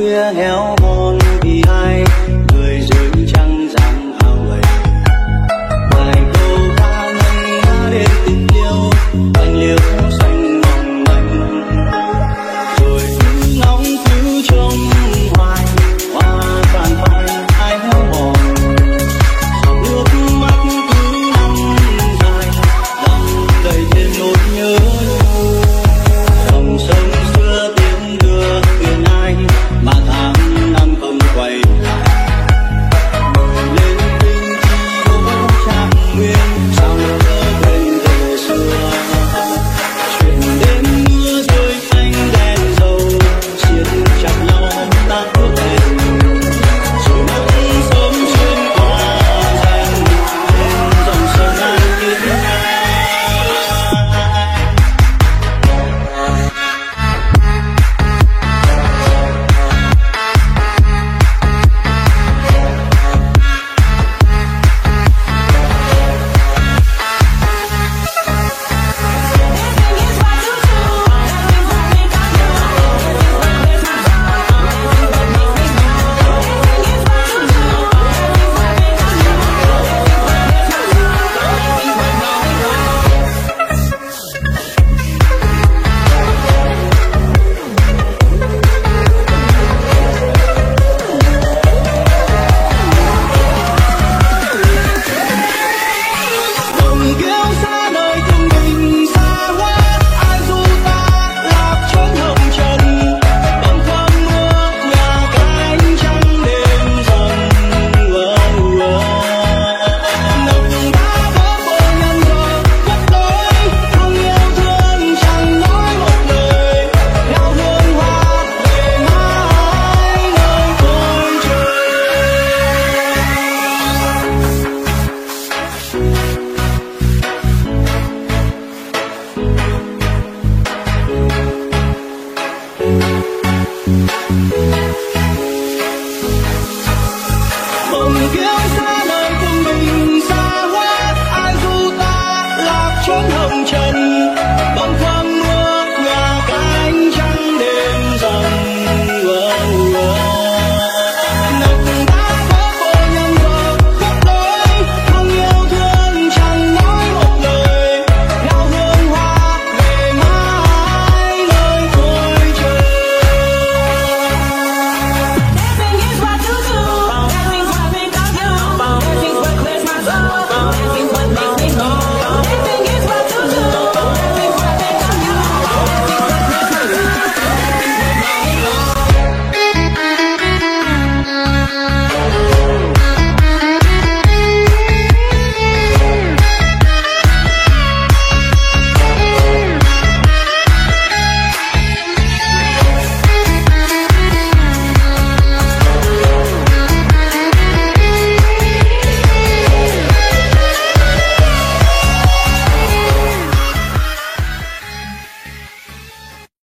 khuya héo mòn